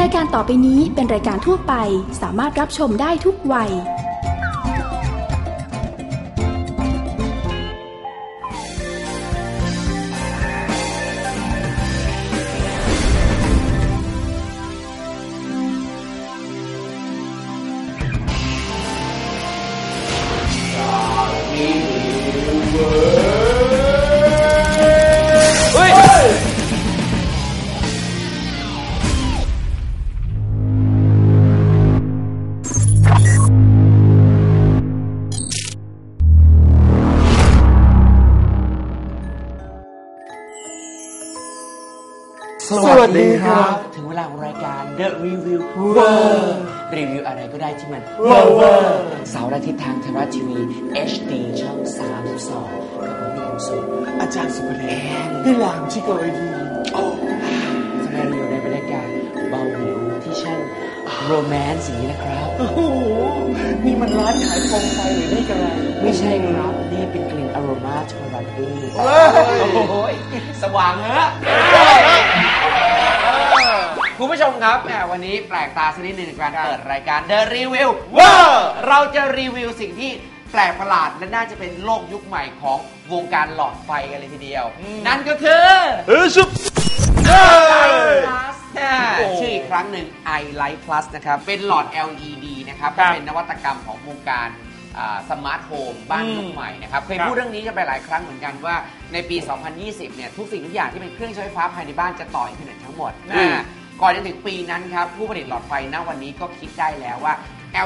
รายการต่อไปนี้เป็นรายการทั่วไปสามารถรับชมได้ทุกวัย สวัสดีครับ ถึงเวลาของรายการ The Review World รีวิวอะไรก็ได้ที่มัน World เสาร์อาทิตย์ทางไทยรัฐทีวี HD ช่อง 32กับผมพี่คมสุขอาจารย์สุภเดชพี่หลามชิโกเอดีทำไมเราอยู่ในบรรยากาศเบาหวิวที่ช่างโรแมนต์อย่างนี้นะครับ โอ้โห นี่มันร้านขายโคมไฟหรือนี่กันอะไรไม่ใช่ครับ นี่เป็นกลิ่นอโรมาเทอราปีเว้ยโอ้ยสว่างเหรอ คุณผู้ชมครับแหมวันนี้แปลกตาสักนิดหนึ่งในการเปิดรายการ The Review ว้าเราจะรีวิวสิ่งที่แปลกประหลาดและน่าจะเป็นโลกยุคใหม่ของวงการหลอดไฟกันเลยทีเดียว นั่นก็คือเออชุบ Plus นะชื่ออีกครั้งหนึ่ง i Light Plus นะครับ เป็นหลอด LED นะครับ ครับเป็นนวัตกรรมของวงการsmart home บ้านอืมยุคใหม่นะครับเคยครับ พูดเรื่องนี้กันไปหลายครั้งเหมือนกันว่าในปี 2020 เนี่ย ทุกสิ่งทุกอย่างที่เป็นเครื่องใช้ไฟฟ้าภายในบ้านจะต่ออินเทอร์เน็ตทั้งหมดอืมอ่า ก่อนจะถึงปีนั้นครับผู้ผลิตหลอดไฟณวันนี้ก็คิดได้แล้วว่า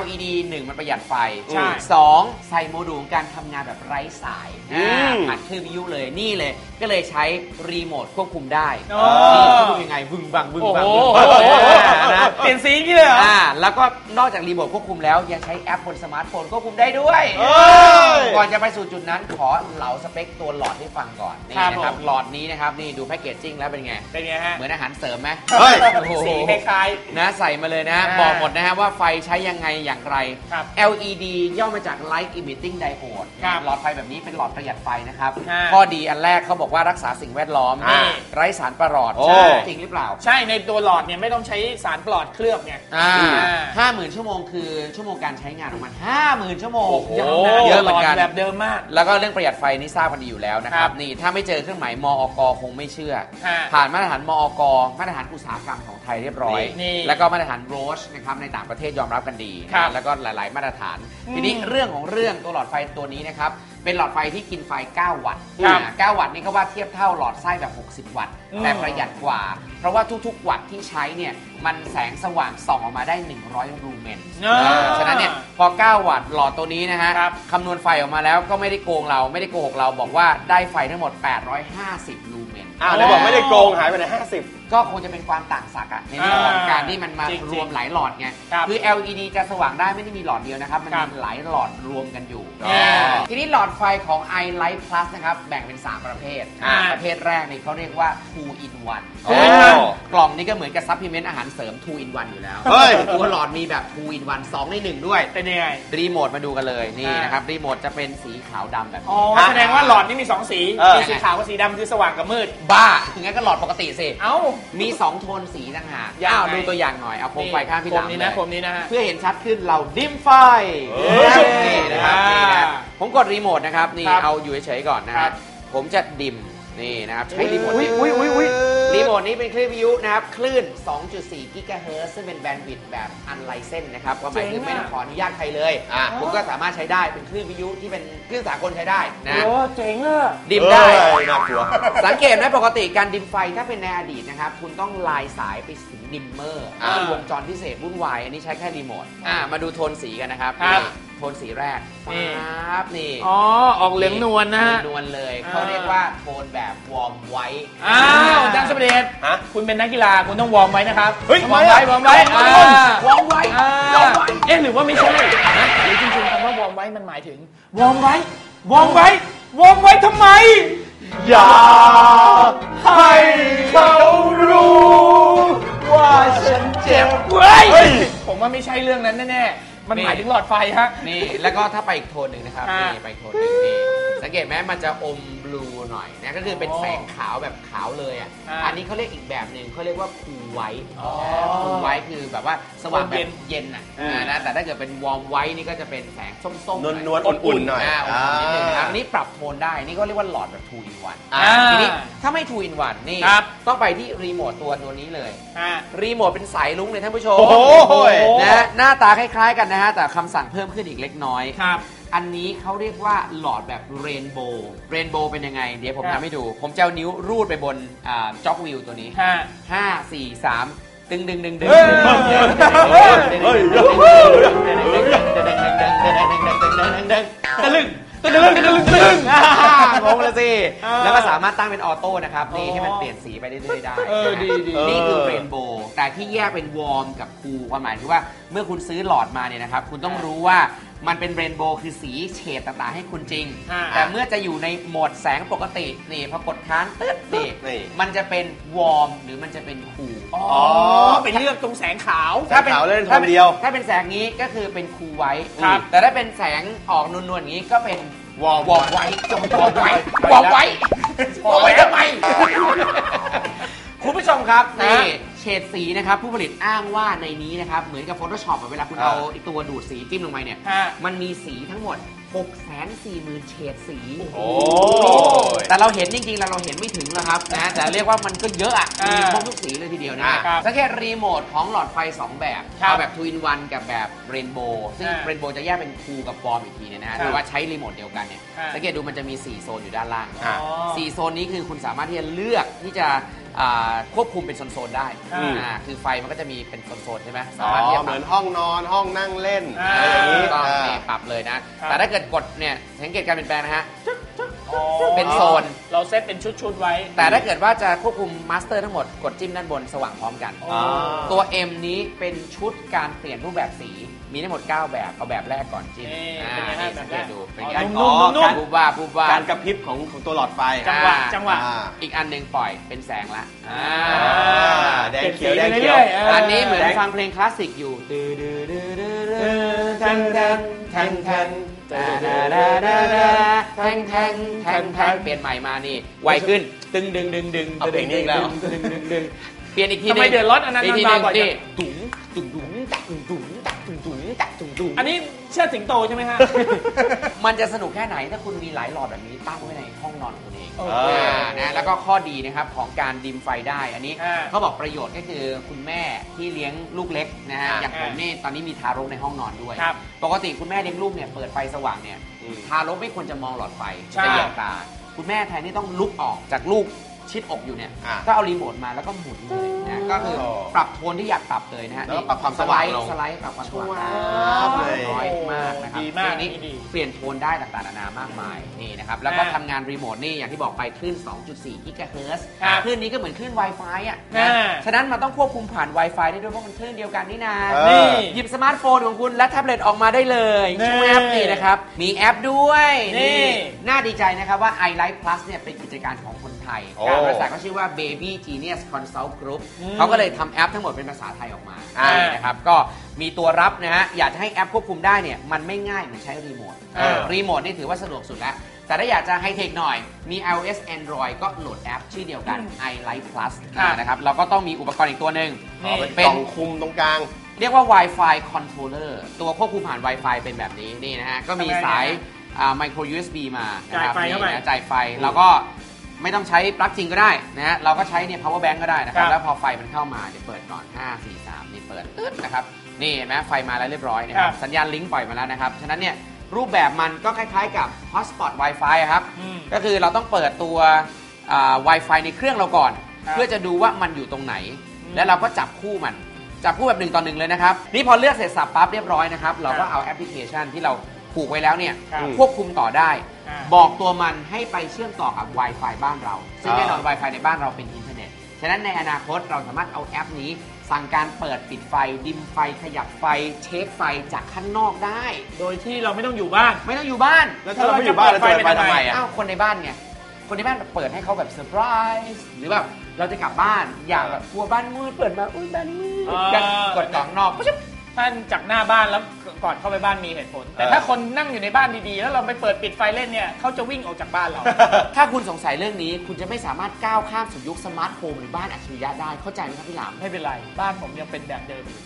LED 1 มันประหยัดไฟใช่ สองใส่โมดูลการทำงานแบบไร้สายอืม อ่าผ่านคลื่นวิทยุเลยนี่เลย ก็เลยใช้รีโมทควบคุมได้อ๋อนี่ควบคุมยังไงบึงบังบึงโอ้บังโหบึงบังนะ เปลี่ยนสีอย่างนี้เลยเหรอ อ่าแล้วก็นอกจากรีโมทควบคุมแล้ว ยังใช้แอปบนสมาร์ทโฟนควบคุมได้ด้วยเอ้ยก่อนจะไปสู่จุดนั้นขอเหลาสเปคตัวหลอดให้ฟังก่อน นี่ครับนะครับ ผม หลอดนี้นะครับ นี่ดู packaging แล้วเป็นไง เป็นไงฮะเหมือนอาหารเสริมไหมเฮ้ย โอ้โหสีคล้าย นะใส่มาเลยนะ อ่า บอกหมดนะฮะว่าไฟใช้ยังไงอย่างไร ครับ LED ย่อมาจาก Light Emitting Diode ครับหลอดไฟแบบนี้เป็นหลอดประหยัดไฟนะครับอ่าข้อดีอันแรกเขาบอกว่ารักษาสิ่งแวดล้อม อ่าไร้สารประหลอดโอ้ จริงหรือเปล่าๆใช่ในตัวหลอดเนี่ยไม่ต้องใช้สารปลอดเคลือบไงอ่าอ่า ห้าหมื่นชั่วโมงคือชั่วโมงการใช้งานของมันห้าหมื่นชั่วโมงโอ้โหยาวนานเยอะเหมือนกันหลดแบบเดิมมาก แล้วก็เรื่องประหยัดไฟนี่ทราบกันดีอยู่แล้วนะคครัรับบนี่ถ้าไม่เจอเครื่องหมายมอกคงไม่เชื่อ ฮะผ่านมาตรฐานมอกมาตรฐานอุตสาหกรรมของไทยเรียบร้อย นี่แล้วก็มาตรฐานโรชนะครับในต่างประเทศยอมรับกันดีครับ แล้วก็หลาย ๆ มาตรฐานอืมทีนี้เรื่องของเรื่องตัวหลอดไฟตัวนี้นะครับ เป็นหลอดไฟที่กินไฟ 9 วัตต์ครับอ่า9วัตต์นี่ก็ว่าเทียบเท่าหลอดไส้แบบ 60 วัตต์อืมแต่ประหยัดกว่า เพราะว่าทุกๆ วัตต์ที่ใช้เนี่ย มันแสงสว่างส่องออกมาได้ 100 รูเมนอ่า อ่าฉะนั้นเนี่ย พอ 9 วัตต์หลอดตัวนี้นะฮะครับ คำนวณไฟออกมาแล้วก็ไม่ได้โกงเราไม่ได้โกหกเราบอกว่าได้ไฟทั้งหมด 850ลูเมน อ้าวไหนบอกไม่ได้โกงหายไปไหนห้าสิบ ก็คงจะเป็นความต่างศักย์อะในเรื่องของอ่าการที่มันมาจริงๆรวมหลายหลอดไงครับคือ LED จะสว่างได้ไม่ได้มีหลอดเดียวนะครับ มันครับมีหลายหลอดรวมกันอยู่อ๋อทีนี้หลอดไฟของ i Light Plus นะครับ แบ่งเป็น 3 ประเภท อ่าประเภทแรกนี่เขาเรียกว่า two in one โอ้กล่องนี้ก็เหมือนกับ supplement อาหารเสริม two in one อยู่แล้วเฮ้ย ตัวหลอดมีแบบ two in one 2 ใน 1 ด้วย เป็นยังไง รีโมทมาดูกันเลยนี่อ่านนะครับ รีโมทจะเป็นสีขาวดำแบบอ๋อนี้แสดงว่าหลอดนี่มีสองสี เออ มีสีขาวกับสีดำคือสว่างกับมืด บ้างั้นก็หลอดปกติสิ เอ้า มี 2 โทนสีต่างหากยังไง อ้าวดูตัวอย่างหน่อย เอาโคมไฟข้างพี่โคหลังนี้เลยนะโคมนี้นะฮะ เพื่อเห็นชัดขึ้นเรา dim ไฟเออนี่นะครับอ่านี่นะผมกดรีโมทนะครับ นี่ครับเอาอยู่เฉยๆก่อนนะครับ ครับ ผมจะ dim นี่นะครับ ใช้รีโมทอุ๊ย dim อุ๊ยอุ๊ยอุ๊ยรีโมทนี้เป็นคลื่นวิทยุนะครับ คลื่น 2.4 กิกะเฮิรตซ์ซึ่งเป็น bandwidth แบบ unlicensed นะครับก็หมายถึงไม่ต้องขออนุญาตใครเลยอะคุณก็สามารถใช้ได้เป็นคลื่นวิทยุที่เป็นคลื่นสากลใช้ได้นะ โอ้เจ๋งอะ dim ได้ เอ้ยน่ากลัว สังเกตไหมปกติการ dim ไฟถ้าเป็นในอดีตนะครับ คุณต้องลากสายไปถึง dimmer อ่ามีวงจรพิเศษวุ่นวาย อันนี้ใช้แค่รีโมทอ่ามาดูโทนสีกันนะครับครับ นี่โทนสีแรก นี่ครับนี่อ๋อออกเหลืองนวลนะฮะ นวลเลยอ่าเขาเรียกว่าโทนแบบ warm white อ้าวอาจารย์สมมติฮะคุณเป็นนักกีฬาคุณต้อง warm ไว้นะครับเฮ้ย warm ไว้ทำไมอะ warm ไว้ warm อ่า warm ไว้อ่า warm ไว้เอ๊ะหรือว่าไม่ใช่นะหรือจริงๆคำว่า warm ไว้มันหมายถึง warm ไว้ warm ไว้ warm ไว้ทำไม อย่าให้เขารู้ว่าฉันเจ็บเว้ยเฮ้ยผมว่าไม่ใช่เรื่องนั้นแน่ๆ มันนี่หมายถึงหลอดไฟฮะ นี่ แล้วก็ถ้าไปอีกโทนหนึ่งนะครับอ่านี่ ไปอีกโทนหนึ่งนี่ สังเกตไหมมันจะอมบลูหน่อยนะก็คือเป็นอ๋อแสงขาวแบบขาวเลยอะอ่าอันนี้เขาเรียกอีกแบบหนึ่งเขาเรียกว่าคูลไวท์อ๋อคูลไวท์คือแบบว่าสว่างแบเย็บนเย็นอะอืมอ่านะแต่ถ้าเกิดเป็นวอร์มไวท์นี่ก็จะเป็นแสงส้มๆนวลหนวลๆอุ่นๆหน่อยอ่าอ่าอุ่นๆนิดนึงนะครับอันนี้ปรับโทนได้ นี่ก็เรียกว่าหลอดแบบ 2 in 1อ่าทีนี้ถ้าไม่ 2 in 1นี่ ครับ ต้องไปที่รีโมทตัวตัวนี้เลย อ่า รีโมทเป็นสายลุ้งเลยท่านผู้ชมโอ้โห นะฮะหน้าตาคล้ายๆกันนะฮะ แต่คำสั่งเพิ่มขึ้นอีกเล็กน้อย ครับ อันนี้เขาเรียกว่าหลอดแบบเรนโบว์เรนโบว์เป็นยังไง เดี๋ยวผมครับ ทำให้ดู ผมจะเอานิ้วรูดไปบนจ็อกวิวตัวนี้ ห้า5 4 3ดึงดึงดึงดึงเฮ้ยเฮ้ยเฮ้ยตะลึงตะลึงตะลึงตะลึง งงแล้วสิอ่าแล้วก็สามารถตั้งเป็น auto นะครับนี่อ๋อให้มันเปลี่ยนสีไปเรื่อยๆได้เออดีดี นี่คือ rainbow แต่ที่แยกเป็น warm กับ cool ความหมายคือว่าเมื่อคุณซื้อหลอดมาเนี่ยนะครับ คุณต้องรู้ว่ามันเป็น rainbow คือสีเฉดต่างๆให้คุณจริง อ่า แต่เมื่อจะอยู่ในโหมดแสงปกตินี่พอกดค้างตึ๊ดนี่นี่ มันจะเป็น warm หรือมันจะเป็น cool อ๋อไปเลือกตรงแสงขาวแสงขาวเล่นโทนเดียว ถ้าเป็นแสงนี้ก็คือเป็น cool white ครับ แต่ถ้าเป็นแสงออกนวลๆอย่างนี้ก็เป็น warm warm ไว้จง warm ไว้ warm ไว้ warm ไว้ทำไม คุณผู้ชมครับนะนี่ เฉดสีนะครับผู้ผลิตอ้างว่าในนี้นะครับเหมือนกับ Photoshop อะเวลาคุณอ่าเอาไอ้ตัวดูดสีจิ้มลงไปเนี่ย ฮะ มันมีสีทั้งหมด 6 4 0 0 0 0 เฉดสี โอ้ย แต่เราเห็นจริงๆแล้วเราเห็นไม่ถึงนะครับนะแต่เรียกว่ามันก็เยอะอะอ่ามีมีครบทุกสีเลยทีเดียวนะอ่าครับ สังเกตรีโมทของหลอดไฟ 2 แบบครับเอาแบบ2 in 1กับแบบเรนโบว์ซึ่งอ่าเรนโบว์จะแยกเป็นคูลกับวอร์มอีกทีเนี่ยนะฮะครับแต่ว่าใช้รีโมทเดียวกันเนี่ยอ่าสังเกตดูมันจะมี 4 โซนอยู่ด้านล่างอ่าสี่โซนนี้คือคุณสามารถที่จะเลือกที่จะ อ่าควบคุมเป็นโซนๆได้อืม อ่าคือไฟมันก็จะมีเป็นโซนๆใช่ไหมอ๋อสามารถที่จะปรับ เหมือนห้องนอนห้องนั่งเล่นอ่า อะไรอย่างนี้ก็อ่า นี่ปรับเลยนะแต่ถ้าเกิดกดเนี่ยสังเกตการเปลี่ยนแปลงนะฮะ อ๋อเป็นโซน เราเซตเป็นชุด ๆ ไว้ แต่ถ้าเกิดว่าจะควบคุม master ทั้งหมด กดจิ้มด้านบนสว่างพร้อมกัน อ๋อ ตัว M นี้เป็นชุดการเปลี่ยนรูปแบบสี มีทั้งหมด 9 แบบ เอาแบบแรกก่อนจิ้มนี่อ่าเป็นไงฮะนี่สังเกตดูแบบแรกเป็นไงอ๋อนุ่มๆนุ่มๆการวูบวาบวูบวาบการกระพริบของของตัวหลอดไฟจังหวะอ่า จังหวะ อ่า อีกอันหนึ่งปล่อยเป็นแสงละอ่าอ่าแดงเขียวแดงเขียวปลี่นสีไปรื่อๆอันนี้เหมือนแดง ฟังเพลงคลาสสิกอยู่ดื้อดื้อดื้อดื้อดื้อแทงแทงแทงแทงดาดาดาดาดาแทงแทงแทงแทงเปลี่ยนใหม่มานี่ ไวขึ้น ดึงดึงดึงดึงเอาเพลงนี้อีกแล้ว ดึงดึงดึงดึงเปลี่ยนอีกทีทำไมเดือดร้อนอันนั้นกทีมันมาบ่อยจัง นี่ตุ๋งตุ๋งตุ๋งตักตุ๋งตุ๋งตักตุ๋งตุ๋ง ตักตุ๋งตุ๋งอันนี้เชือดสิงโตใช่ไหมฮะ มันจะสนุกแค่ไหนถ้าคุณมีหลายหลอดแบบนี้ตั้งไว้ในห้องนอนของคุณเองโอเคอ่านะแล้วก็ข้อดีนะครับของการดิมไฟได้ อันนี้อ่าเขาบอกประโยชน์ก็คือคุณแม่ที่เลี้ยงลูกเล็กนะฮะ อ่าอย่างผมนี่ตอนนี้มีทารกในห้องนอนด้วย ครับปกติคุณแม่เลี้ยงลูกเนี่ยเปิดไฟสว่างเนี่ย อืม ทารกไม่ควรจะมองหลอดไฟใช่ จะแยงตา คุณแม่แทนที่ต้องลุกออกจากลูก ชิดอกอยู่เนี่ยอ่าก็เอารีโมทมาแล้วก็หมุนเลยนะก็คือโอ้ปรับโทนที่อยากปรับเลยนะฮะแล้วก็ปรับความสว่างลงสไลด์ปรับความสว่างว้าdelay น้อยมากนะครับดีมากทีนี้นี่ดี เปลี่ยนโทนได้ต่างๆนานามากมายนี่นะครับแล้วก็อ่าทำงานรีโมทนี่อย่างที่บอกไปคลื่น 2.4 กิกะเฮิรตซ์ครับคลื่นนี้ก็เหมือนคลื่น Wi-Fi อะอ่านะฉะนั้นมันต้องควบคุมผ่าน Wi-Fi ได้ด้วยเพราะมันคลื่นเดียวกันนี่นา เออ นี่ หยิบสมาร์ทโฟนของคุณและแท็บเล็ตออกมาได้เลยนี่ชูแอปนี่นะครับ มีแอปด้วยนี่ น่าดีใจนะครับว่า iLife Plus เนี่ยเป็นกิจการของคน ไทยโอ้บริษัทเขาชื่อว่า Baby Genius Consult Group อืมเขาก็เลยทำแอปทั้งหมดเป็นภาษาไทยออกมาอ่านี่นะครับก็มีตัวรับนะฮะอยากจะให้แอปควบคุมได้เนี่ยมันไม่ง่ายเหมือนใช้รีโมทอ่ารีโมทนี่ถือว่าสะดวกสุดแล้ว แต่ถ้าอยากจะไฮเทคหน่อยมี iOS Android ก็โหลดแอปชื่อเดียวกัน iLife Plus ครับนะครับเราก็ต้องมีอุปกรณ์อีกตัวหนึ่งนี่เป็นเป็นกล่องคุมตรงกลาง เรียกว่า Wi-Fi controller ตัวควบคุมผ่าน Wi-Fi เป็นแบบนี้นี่นะฮะ ก็มีทำไงสายเนี่ยอ่า micro USB มานะครับจ่ายไฟเข้าไป นี่นะจ่ายไฟเราก็ ไม่ต้องใช้ปลั๊กจริงก็ได้นะฮะเราก็ใช้เนี่ย power bank ก็ได้นะครับ ครับ แล้วพอไฟมันเข้ามาเดี๋ยวเปิดก่อน 5 4 3 นี่เปิดตึ๊ดนะครับ นี่เห็นไหมไฟมาแล้วเรียบร้อยนะครับครับ สัญญาณลิงก์ปล่อยมาแล้วนะครับ ฉะนั้นเนี่ยรูปแบบมันก็คล้ายๆกับ hotspot Wi-Fi อะครับ อืม ก็คือเราต้องเปิดตัวอ่า Wi-Fi ในเครื่องเราก่อน ครับเพื่อจะดูว่ามันอยู่ตรงไหน อืมแล้วเราก็จับคู่มัน จับคู่แบบหนึ่งต่อหนึ่งเลยนะครับ นี่พอเลือกเสร็จสรรพปั๊บเรียบร้อยนะครับ เราก็ครับเอาแอปพลิเคชันที่เรา ผูกไว้แล้วเนี่ยครับ ควบคุมต่อได้ อ่า บอกตัวมันให้ไปเชื่อมต่อกับ Wi-Fi บ้านเรา ซึ่งอ่าแน่นอน Wi-Fi ในบ้านเราเป็นอินเทอร์เน็ต ฉะนั้นในอนาคตเราสามารถเอาแอปนี้ สั่งการเปิดปิดไฟ dim ไฟ ขยับไฟ เช็คไฟจากข้างนอกได้ โดยที่เราไม่ต้องอยู่บ้าน ไม่ต้องอยู่บ้าน แล้วถ้าเราไม่อยู่บ้านเราจะเปิดไฟทำไมอะ อ้าวคนในบ้านไง คนในบ้านเปิดให้เขาแบบเซอร์ไพรส์หรือแบบเราจะกลับบ้านอยากแบบกลัวบ้านมืดเปิดมาอุ้ยบ้านมืดอ่าอยากกดกล่องนอกปุ๊บ ท่านจากหน้าบ้านแล้วก่อนเข้าไปบ้านมีเหตุผล แต่เออถ้าคนนั่งอยู่ในบ้านดีๆ แล้วเราไปเปิดปิดไฟเล่นเนี่ยเขาจะวิ่งออกจากบ้านเรา ถ้าคุณสงสัยเรื่องนี้ คุณจะไม่สามารถก้าวข้ามสู่ยุคสมาร์ทโฮมหรือบ้านอัจฉริยะได้เข้าใจไหมครับพี่หลามไม่เป็นไร บ้านผมยังเป็นแบบเดิมอยู่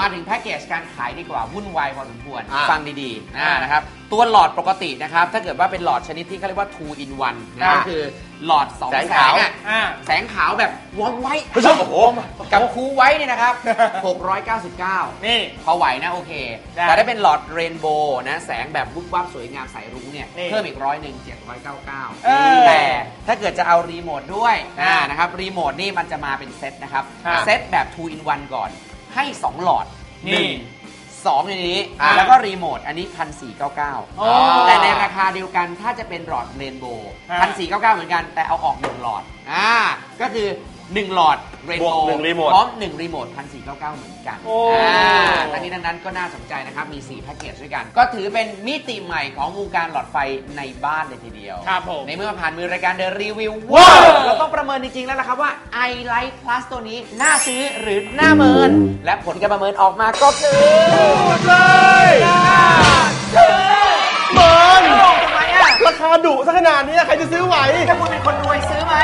มาถึงแพ็กเกจการขายดีกว่า วุ่นวายพอสมควร อะฟังดีๆนะนะครับตัวหลอดปกตินะครับ ถ้าเกิดว่าเป็นหลอดชนิดที่เขาเรียกว่า two in one นะอะก็คือหลอดสองแสแสงขาวงอะอ่า แสงขาวแบบวอมไว้โอ้โห กับคูไว้เนี่ยนะครับ 699 นี่ พอไหวนะโอเค ได้แต่ถ้าเป็นหลอด rainbow นะ แสงแบบวุบวับสวยงามสายรุ้งเนี่ย นี่เพิ่มอีกร้อยหนึ่งเออ799แต่ถ้าเกิดจะเอารีโมทด้วยอ่าอ่านะครับ รีโมทนี่มันจะมาเป็นเซตนะครับ ครับ เซตแบบ 2 in 1ก่อน ให้ 2 หลอดนี่หนึ่งสองในนี้ อ่าแล้วก็รีโมท อันนี้โอ้1,499 แต่ในราคาเดียวกันถ้าจะเป็นหลอด rainbow อ่าพันสี่เก้าเก้าเหมือนกันแต่เอาออกหนึ่งหลอดอ่าก็คือ 1 หลอด rainbow บวกหนึ่งรีโมทพร้อม 1 รีโมทพันสี่เก้าเก้าเหมือนกันโอ้อ่าทั้งนี้ทั้งนั้นก็น่าสนใจนะครับ มี 4 แพ็กเกจด้วยกัน ก็ถือเป็นมิติใหม่ของวงการหลอดไฟในบ้านเลยทีเดียว ครับผม ในเมื่อผ่านมือรายการเด e r รีวิวว้าวเราต้องประเมินจริง ๆ แล้วล่ะครับว่า i Light Plus ตัวนี้ น่าซื้อหรือน่าเมิน และผลการประเมินออกมาก็คือเลยเมินทำไมอะราคาดุซะขนาดนี้ใครจะซื้อไหว ถ้าคุณเป็นคนรวยซื้อไหม